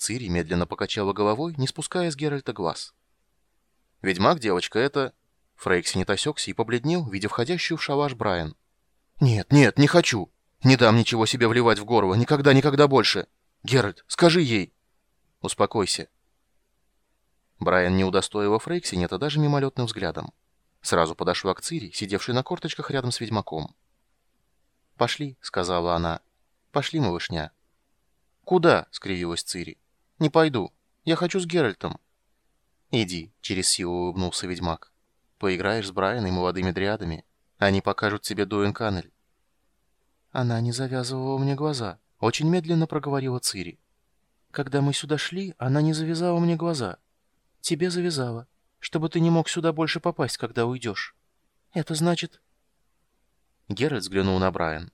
Цири медленно покачала головой, не спуская с Геральта глаз. «Ведьмак, девочка, это...» Фрейкси не осекся и побледнел, видя входящую в шалаш Брайан. «Нет, нет, не хочу! Не дам ничего себе вливать в горло, никогда, никогда больше! Геральт, скажи ей!» «Успокойся». Брайан не удостоила Фрейксинета даже мимолетным взглядом. Сразу подошла к Цири, сидевшей на корточках рядом с ведьмаком. «Пошли», — сказала она. «Пошли, малышня». «Куда?» — скривилась Цири. «Не пойду. Я хочу с Геральтом». «Иди», — через силу улыбнулся ведьмак. «Поиграешь с Брайаном и молодыми дриадами. Они покажут тебе Дуэн Каннель». Она не завязывала мне глаза. Очень медленно проговорила Цири. «Когда мы сюда шли, она не завязала мне глаза. Тебе завязала, чтобы ты не мог сюда больше попасть, когда уйдешь. Это значит...» Геральт взглянул на Брайан.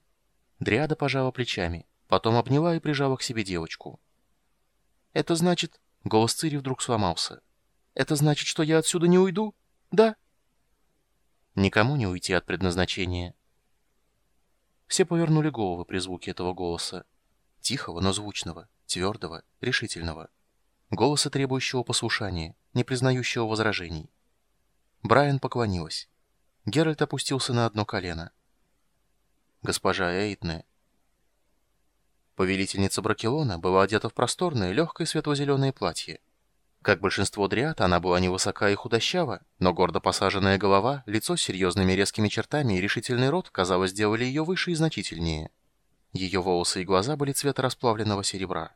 Дриада пожала плечами, потом обняла и прижала к себе девочку. «Это значит...» Голос Цири вдруг сломался. «Это значит, что я отсюда не уйду? Да?» Никому не уйти от предназначения. Все повернули головы при звуке этого голоса. Тихого, но звучного, твердого, решительного. Голоса, требующего послушания, не признающего возражений. Брайан поклонилась. Геральт опустился на одно колено. «Госпожа Эйтне...» Повелительница Бракелона была одета в просторное, легкое светло-зеленое платье. Как большинство дриад, она была невысока и худощава, но гордо посаженная голова, лицо с серьезными резкими чертами и решительный рот, казалось, сделали ее выше и значительнее. Ее волосы и глаза были цвета расплавленного серебра.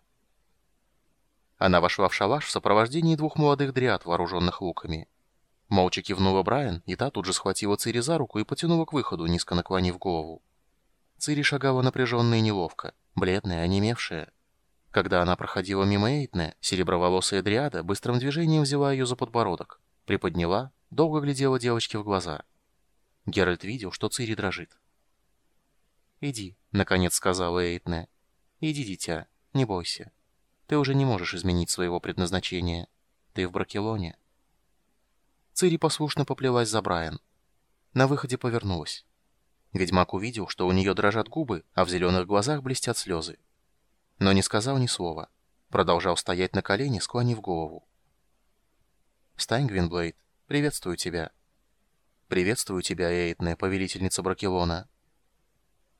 Она вошла в шалаш в сопровождении двух молодых дриад, вооруженных луками. Молча кивнула Брайан, и та тут же схватила Цири за руку и потянула к выходу, низко наклонив голову. Цири шагала напряженно и неловко, бледная, онемевшая. Когда она проходила мимо Эйтне, сереброволосая дриада быстрым движением взяла ее за подбородок, приподняла, долго глядела девочке в глаза. Геральт видел, что Цири дрожит. «Иди», — наконец сказала Эйтне. «Иди, дитя, не бойся». Ты уже не можешь изменить своего предназначения. Ты в Бракелоне. Цири послушно поплелась за Брайан. На выходе повернулась. Ведьмак увидел, что у нее дрожат губы, а в зеленых глазах блестят слезы. Но не сказал ни слова. Продолжал стоять на колене, склонив голову. «Встань, Гвинблейд. Приветствую тебя». «Приветствую тебя, Эйтная, повелительница Бракелона.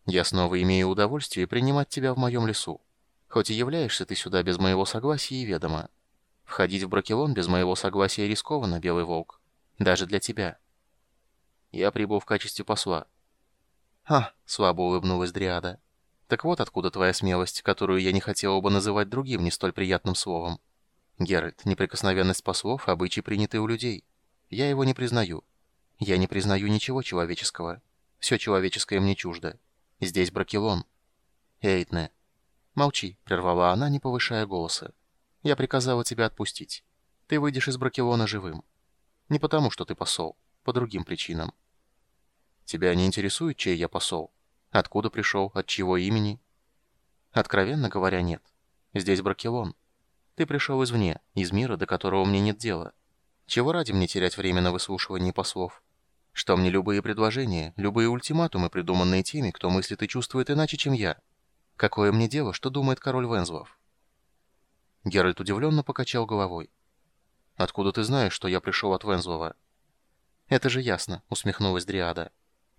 Я снова имею удовольствие принимать тебя в моем лесу. Хоть и являешься ты сюда без моего согласия и ведома. Входить в Бракелон без моего согласия рискованно, Белый Волк. Даже для тебя. Я прибыл в качестве посла. «А!» — слабо улыбнулась Дриада. «Так вот откуда твоя смелость, которую я не хотела бы называть другим не столь приятным словом. Геральт, неприкосновенность послов — обычай, принятый у людей. Я его не признаю. Я не признаю ничего человеческого. Все человеческое мне чуждо. Здесь Бракелон. Эйтне, «Молчи», — прервала она, не повышая голоса. «Я приказала тебя отпустить. Ты выйдешь из Бракелона живым. Не потому, что ты посол, по другим причинам». «Тебя не интересует, чей я посол? Откуда пришел, от чего имени?» «Откровенно говоря, нет. Здесь Бракелон. Ты пришел извне, из мира, до которого мне нет дела. Чего ради мне терять время на выслушивание послов? Что мне любые предложения, любые ультиматумы, придуманные теми, кто мыслит и чувствует иначе, чем я?» Какое мне дело, что думает король Вензлов? Геральт удивленно покачал головой. «Откуда ты знаешь, что я пришел от Вензлова?» «Это же ясно», — усмехнулась Дриада.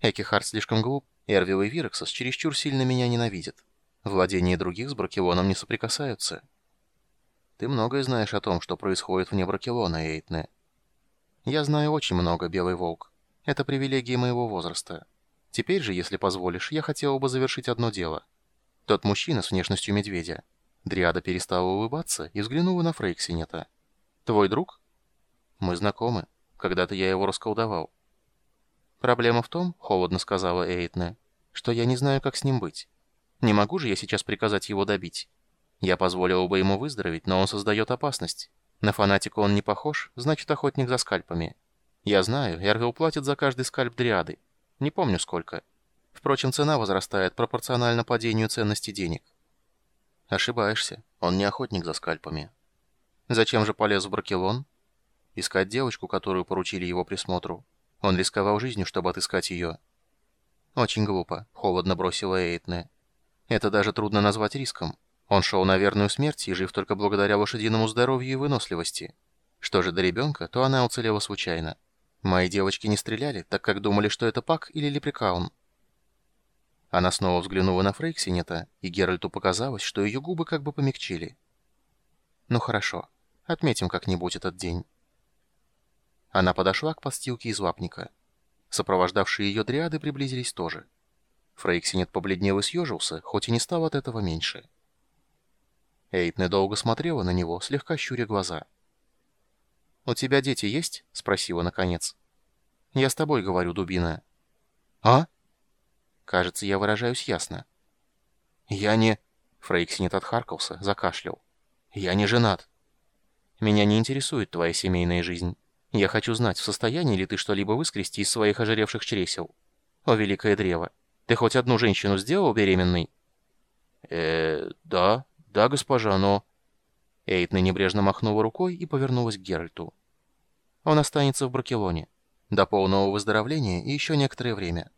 «Экихард слишком глуп, Эрвил и Вирексос чересчур сильно меня ненавидят. Владения других с Бракелоном не соприкасаются». «Ты многое знаешь о том, что происходит вне Бракелона, Эйтне». «Я знаю очень много, Белый Волк. Это привилегии моего возраста. Теперь же, если позволишь, я хотел бы завершить одно дело». Тот мужчина с внешностью медведя. Дриада перестала улыбаться и взглянула на Фрейксинета. «Твой друг?» «Мы знакомы. Когда-то я его расколдовал». «Проблема в том, — холодно сказала Эйтне, — что я не знаю, как с ним быть. Не могу же я сейчас приказать его добить. Я позволил бы ему выздороветь, но он создает опасность. На фанатику он не похож, значит, охотник за скальпами. Я знаю, Эрвил платит за каждый скальп Дриады. Не помню, сколько». Впрочем, цена возрастает пропорционально падению ценности денег. Ошибаешься. Он не охотник за скальпами. Зачем же полез в Бракелон? Искать девочку, которую поручили его присмотру. Он рисковал жизнью, чтобы отыскать ее. Очень глупо, холодно бросила Эйтне. Это даже трудно назвать риском. Он шел на верную смерть и жив только благодаря лошадиному здоровью и выносливости. Что же до ребенка, то она уцелела случайно. Мои девочки не стреляли, так как думали, что это Пак или Лепрекаун. Она снова взглянула на Фрейксинета, и Геральту показалось, что ее губы как бы помягчили. «Ну хорошо, отметим как-нибудь этот день». Она подошла к подстилке из лапника. Сопровождавшие ее дриады приблизились тоже. Фрейксинет побледнел и съежился, хоть и не стал от этого меньше. Эйтне долго смотрела на него, слегка щуря глаза. «У тебя дети есть?» — спросила наконец. «Я с тобой говорю, дубина». «А?» Кажется, я выражаюсь ясно. «Я не...» Фрейксинет отхаркался, закашлял. «Я не женат». «Меня не интересует твоя семейная жизнь. Я хочу знать, в состоянии ли ты что-либо выскрести из своих ожиревших чресел. О, великое древо, ты хоть одну женщину сделал беременной?» э да, да, госпожа, но...» Эйтна небрежно махнула рукой и повернулась к Геральту. «Он останется в Бракелоне. До полного выздоровления и еще некоторое время.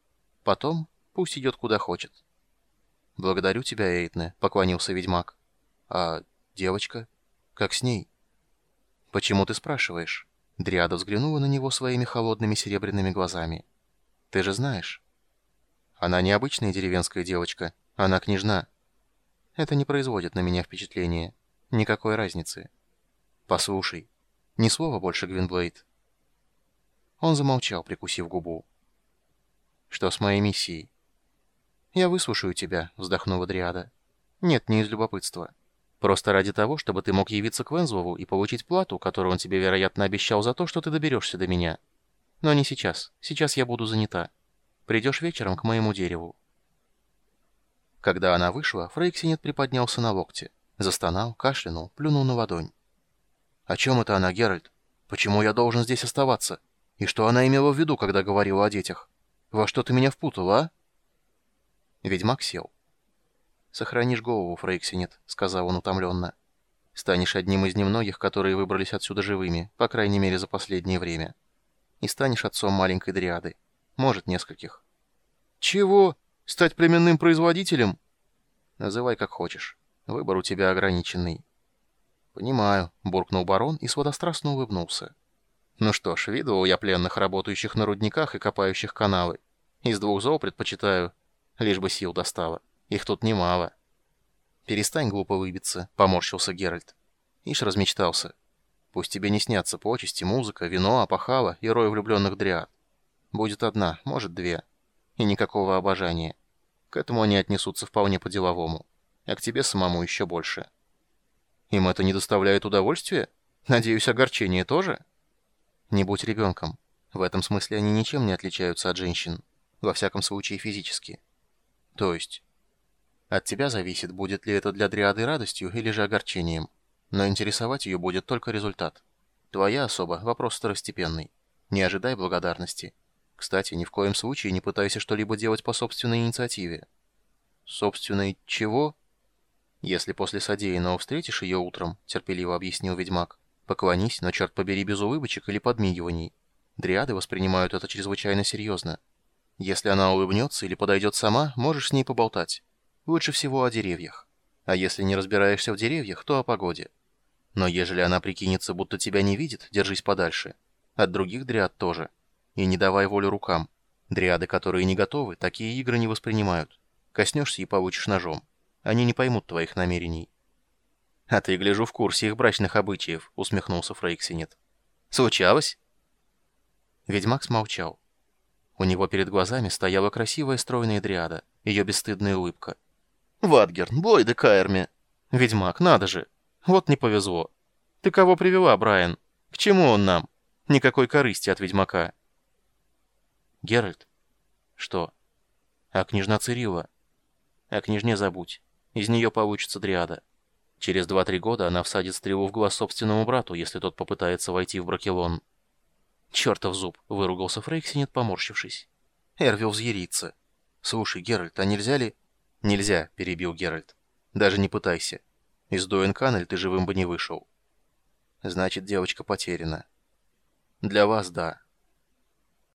Потом Пусть идет куда хочет. «Благодарю тебя, Эйтне», — поклонился ведьмак. «А девочка? Как с ней?» «Почему ты спрашиваешь?» Дриада взглянула на него своими холодными серебряными глазами. «Ты же знаешь». «Она не обычная деревенская девочка, она княжна. Это не производит на меня впечатления. Никакой разницы. Послушай, ни слова больше, Гвинблейд». Он замолчал, прикусив губу. «Что с моей миссией?» «Я выслушаю тебя», — вздохнула Дриада. «Нет, не из любопытства. Просто ради того, чтобы ты мог явиться к Вензлову и получить плату, которую он тебе, вероятно, обещал за то, что ты доберешься до меня. Но не сейчас. Сейчас я буду занята. Придешь вечером к моему дереву». Когда она вышла, Фрейксинет приподнялся на локте. Застонал, кашлянул, плюнул на ладонь. «О чем это она, Геральт? Почему я должен здесь оставаться? И что она имела в виду, когда говорила о детях? Во что ты меня впутала, а?» Ведьмак сел. «Сохранишь голову, Фрейксинет», — сказал он утомленно. «Станешь одним из немногих, которые выбрались отсюда живыми, по крайней мере за последнее время. И станешь отцом маленькой дриады. Может, нескольких». «Чего? Стать племенным производителем?» «Называй как хочешь. Выбор у тебя ограниченный». «Понимаю», — буркнул барон и сводострастно улыбнулся. «Ну что ж, видывал я пленных, работающих на рудниках и копающих каналы. Из двух зол предпочитаю Лишь бы сил достало. Их тут немало. «Перестань глупо выбиться», — поморщился Геральт. Ишь размечтался. «Пусть тебе не снятся почести, музыка, вино, опахало и рой влюбленных дриад. Будет одна, может, две. И никакого обожания. К этому они отнесутся вполне по-деловому. А к тебе самому еще больше». «Им это не доставляет удовольствия? Надеюсь, огорчение тоже?» «Не будь ребенком. В этом смысле они ничем не отличаются от женщин. Во всяком случае, физически». То есть? От тебя зависит, будет ли это для Дриады радостью или же огорчением. Но интересовать ее будет только результат. Твоя особа – вопрос второстепенный. Не ожидай благодарности. Кстати, ни в коем случае не пытайся что-либо делать по собственной инициативе. Собственной чего? Если после содеянного встретишь ее утром, терпеливо объяснил ведьмак, поклонись, но черт побери без улыбочек или подмигиваний. Дриады воспринимают это чрезвычайно серьезно. Если она улыбнется или подойдет сама, можешь с ней поболтать. Лучше всего о деревьях. А если не разбираешься в деревьях, то о погоде. Но ежели она прикинется, будто тебя не видит, держись подальше. От других дриад тоже. И не давай волю рукам. Дриады, которые не готовы, такие игры не воспринимают. Коснешься и получишь ножом. Они не поймут твоих намерений. «А ты, гляжу, в курсе их брачных обычаев», — усмехнулся Фрейксинет. «Случалось?» Ведьмак смолчал. У него перед глазами стояла красивая стройная дриада, ее бесстыдная улыбка. «Ватгерн, Блойд и Каэрми!» «Ведьмак, надо же! Вот не повезло! Ты кого привела, Брайан? К чему он нам? Никакой корысти от ведьмака!» «Геральт?» «Что?» «А княжна Цирилла?» «О княжне забудь. Из нее получится дриада. Через два-три года она всадит стрелу в глаз собственному брату, если тот попытается войти в Бракелон». «Чертов зуб!» — выругался Фрейксинет, поморщившись. Эрвил взъярится. «Слушай, Геральт, а нельзя ли...» «Нельзя», — перебил Геральт. «Даже не пытайся. Из Дуэнканель ты живым бы не вышел». «Значит, девочка потеряна». «Для вас — да.